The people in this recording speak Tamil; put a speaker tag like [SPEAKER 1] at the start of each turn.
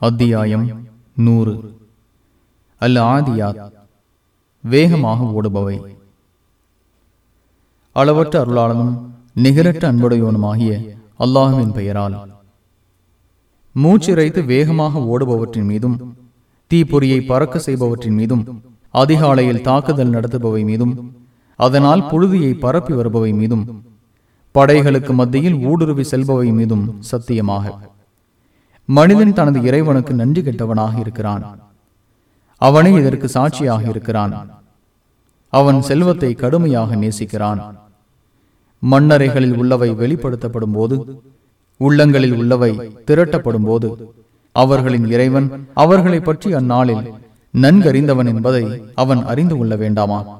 [SPEAKER 1] அத்தியாயம் நூறு. அல் ஆதியாத். வேகமாக ஓடுபவை. அளவற்ற அருளாளனும் நிகரற்ற அன்புடையவனுமாகிய அல்லாஹுவின் பெயரால். மூச்சிறைத்து வேகமாக ஓடுபவற்றின் மீதும் தீப்பொறியை பறக்க செய்பவற்றின் மீதும் அதிகாலையில் தாக்குதல் நடத்துபவை மீதும் அதனால் புழுதியை பரப்பி வருபவை மீதும் படைகளுக்கு மத்தியில் ஊடுருவி செல்பவை மீதும் சத்தியமாக. மனிதன் தனது இறைவனுக்கு நன்றி கெட்டவனாக இருக்கிறான். அவனே இதற்கு சாட்சியாக இருக்கிறான். அவன் செல்வத்தை கடுமையாக நேசிக்கிறான். மண்ணறைகளில் உள்ளவை வெளிப்படுத்தப்படும் போது உள்ளங்களில் உள்ளவை திரட்டப்படும் போது அவர்களின் இறைவன் அவர்களை பற்றி அந்நாளில் நன்கறிந்தவன் என்பதை அவன் அறிந்து கொள்ள வேண்டாமா?